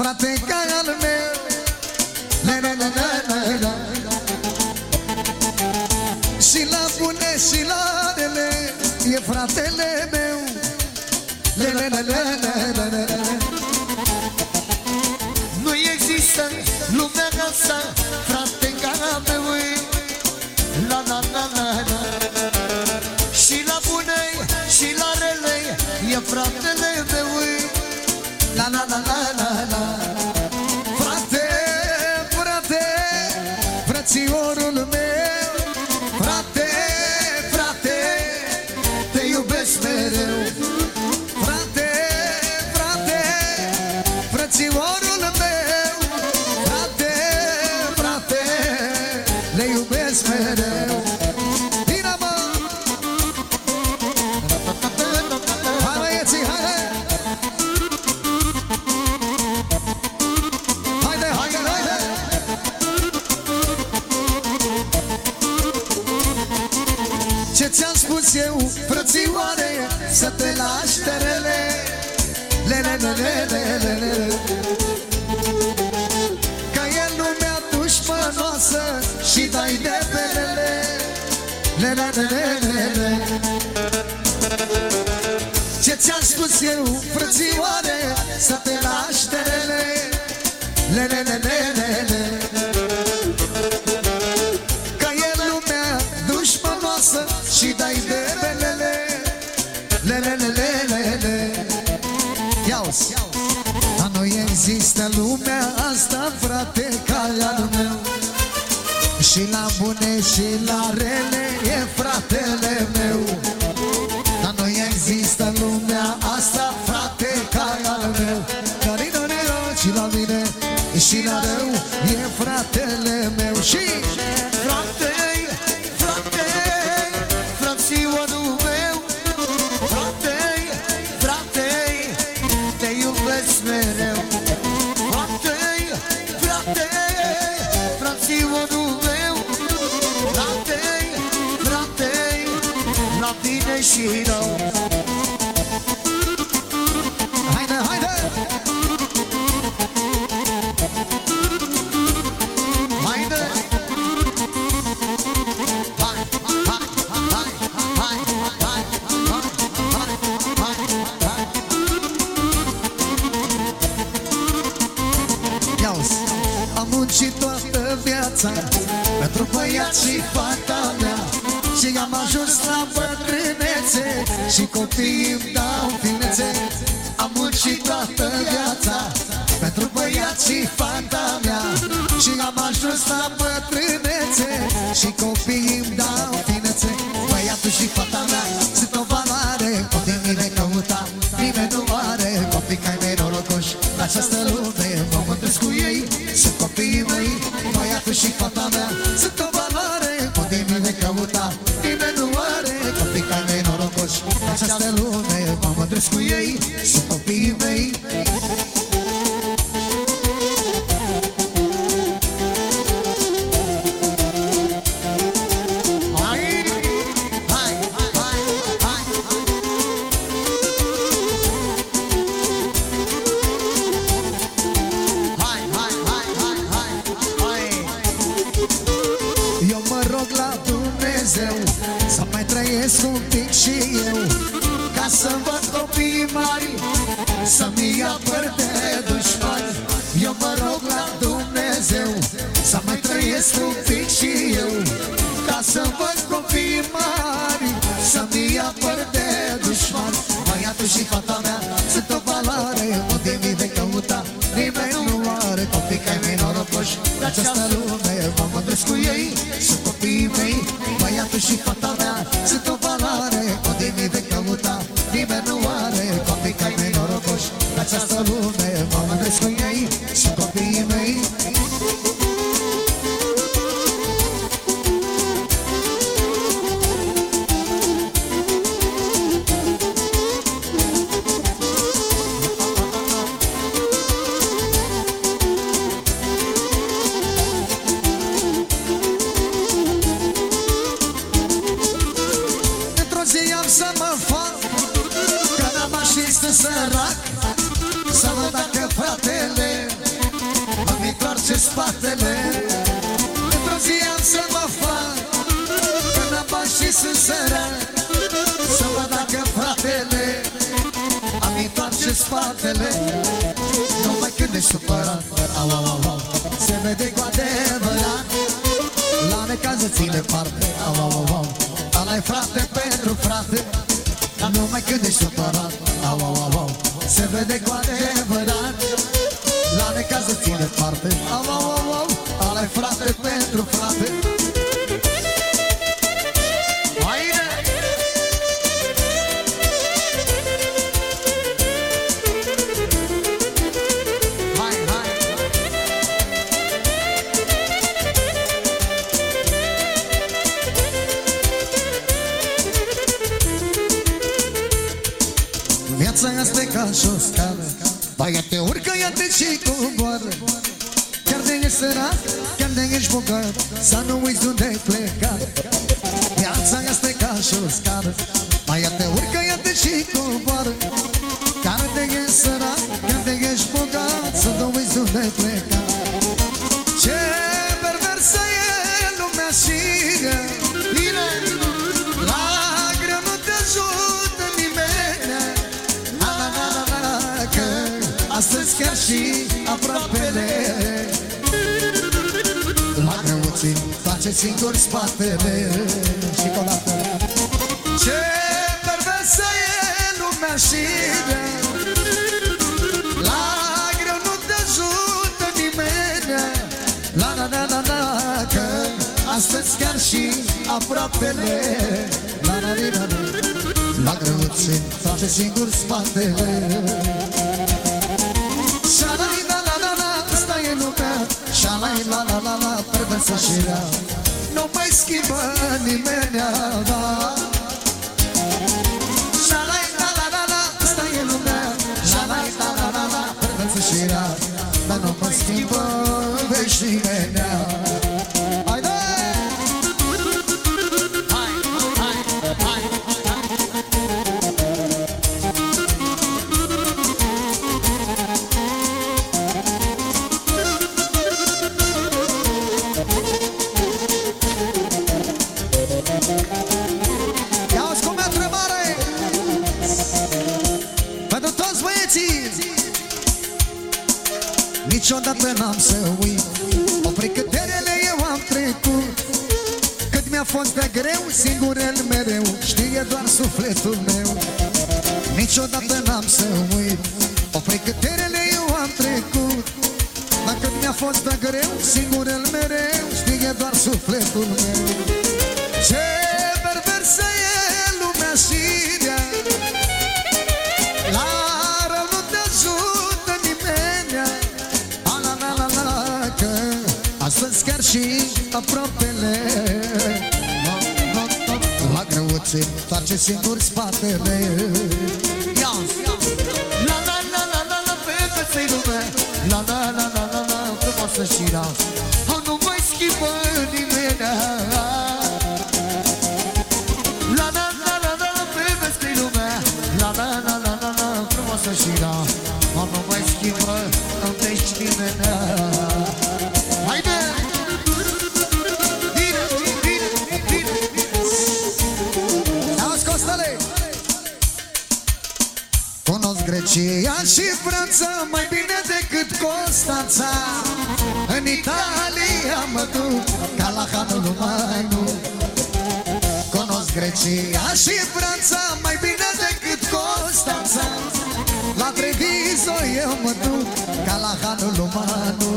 frate ca al meu la, la, la, la, la, la. Și la bune și la rele E fratele meu la, la, la, la, la, la, la. Nu există lumea asta Frate ca meu La la la la la Și la bune și la rele E fratele muzeu, frățioare, să te lași terele le, le, le, le, le, le, le. Că e lumea dușmănoasă și dai de pelele le, le, le, le, le, le. Ce ți-am spus eu, frățioare, spune și la rene bine și rău. Haide, haide! Haide! Hai, hai, hai, hai, hai, hai, hai, hai, Ia-uzi Am muncit toată viața Pentru băiat și fata mea Și am ajuns la bătrânețe Și copiii îmi dau finețe Am muncit toată viața Pentru băiat și fata mea Și am ajuns la bătrânețe Și copiii Să mai trăiesc un pic și eu Ca să văd copiii mari Să-mi apăr de dușmani. Eu mă rog la Dumnezeu Să mai trăiesc un pic și eu Ca să văd copiii mari Să-mi apăr de dușmani. Băiatul și fata mea sunt o valoare Unde mi vei căuta. Nimeni nu are copii ca mei norocoși De această lume mă mândresc cu ei Sunt copiii mei. Băiatul și fata găsit o valoare O de mii de căuta Nimeni nu are Copii ca ai nenorocoși Această lume. Și sunt sărat Să văd dacă fratele Am întoarce spatele. Nu mai când ești supărat au, au, au, au. Se vede cu adevărat. La necază ține parte au, au, au, au. Ala-i frate pentru frate. Numai când ești supărat au, au, au, au. Se vede cu adevărat. La necază ține parte Au, au, au, au. Ala-i frate pentru frate ca și o scară Baia te urcă, ia te și coboară. Chiar de ești sărat, chiar de ești bogat Să nu uiți unde ai plecat. Viața asta e ca și o scară Baia te urcă, ia te și coboară. Chiar de ești sărat, chiar de ești bogat Să nu uiți unde ai plecat face singur spatele Și colată Ce perversă e lumea și La greu nu te ajută nimeni La la la la la Că astăzi chiar și aproapele La la la la la La greuții face singur spatele Șalai la la la la Asta e lumea Șalai la la la la Perversă și rea Nu mai schimbă nimeni da. Șalai la la la la Asta e lumea. Șalai la la la la Perversă și rea Dar nu mai schimbă Veși Știe doar sufletul meu. Niciodată n-am să uit. O precăterele eu am trecut. Dar cât mi-a fost de greu, singur el mereu Știe doar sufletul meu. Ce perversă e lumea și rea La rău nu te ajută nimeni. A, la, la, la, la, că astăzi chiar și aproapele greuțe face singur spatele Ia! La la la la la la Fete să-i lume La la la la la la Frumoasă și rea Oh, nu mai schimbă nimeni La la la la la la Fete să-i lume La la la la la la Frumoasă și rea Oh, nu mai schimbă Nici nimeni și Franța mai bine decât Constanța. În Italia mă duc ca la hanul numai nu Cunosc Grecia și Franța mai bine decât Constanța. La Treviso eu mă duc ca la hanul umanu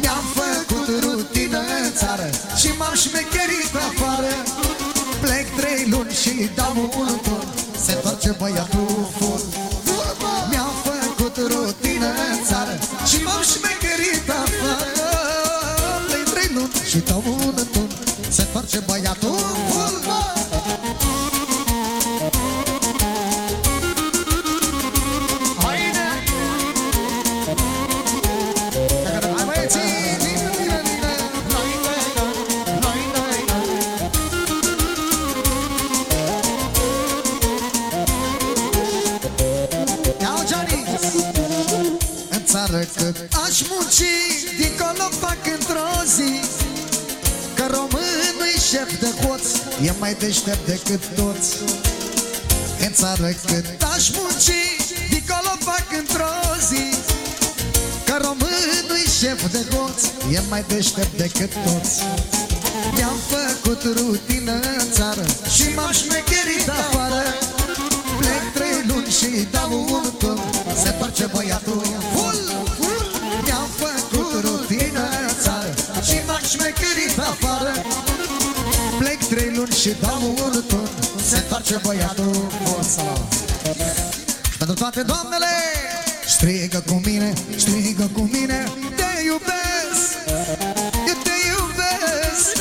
Mi-am făcut rutină în țară Și m-am șmecherit afară. Plec trei luni și dau un tur Se întoarce băiatul rutină în țară Și m-am șmecherit afară. Plec trei luni și dau un tur Se întoarce băiatul Iau Johnny În țară cât aș munci Din Dincolo fac într-o zi. Că românul șef de hoț E mai deștept decât toți. În țară cât aș munci Dincolo fac într-o zi. Că românul șef de hoț E mai deștept decât toți. Mi-am făcut rutină în țară Și m-am șmecherit afară. Plec trei luni și dau un tur Se întoarce băiatul full, Și m-am șmecherit afară. Plec trei luni și dau un tur Se întoarce băiatul forța Și pentru toate doamnele Strigă cu mine, strigă cu mine Te iubesc, eu te iubesc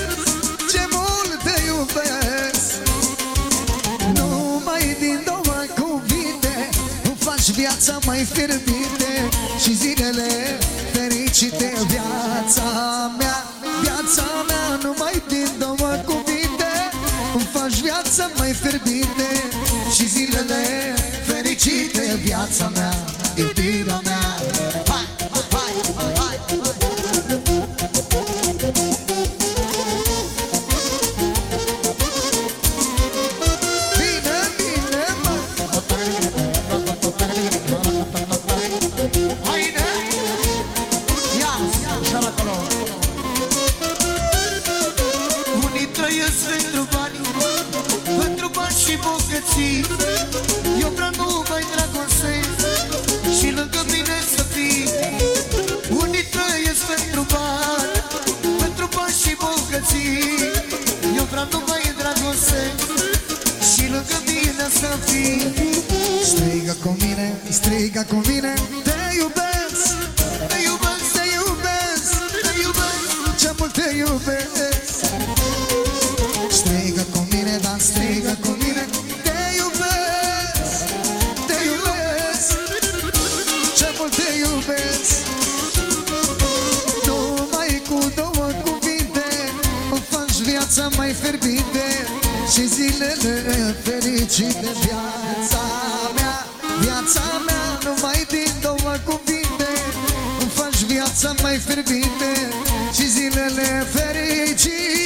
Ce mult te iubesc. Numai din două cuvinte Îmi faci viața mai fierbinte Și zilele fericite Viața mea, viața mea Numai din două cuvinte. Îmi faci viața mai fierbinte Și zilele fericite Viața mea, iubirea mea. Hai, hai, hai, hai. Bine, bine, mă. Haide! Și bogății Eu vreau numai dragoste Și lângă mine să fii. Unii trăiesc pentru bani Pentru bani și bogății. Eu vreau numai dragoste Și lângă mine să fii. Strigă cu mine, strigă cu mine Te iubesc, Și zilele fericite Viața mea, viața mea Numai din două cuvinte. Îmi faci viața mai fierbinte Și zilele fericite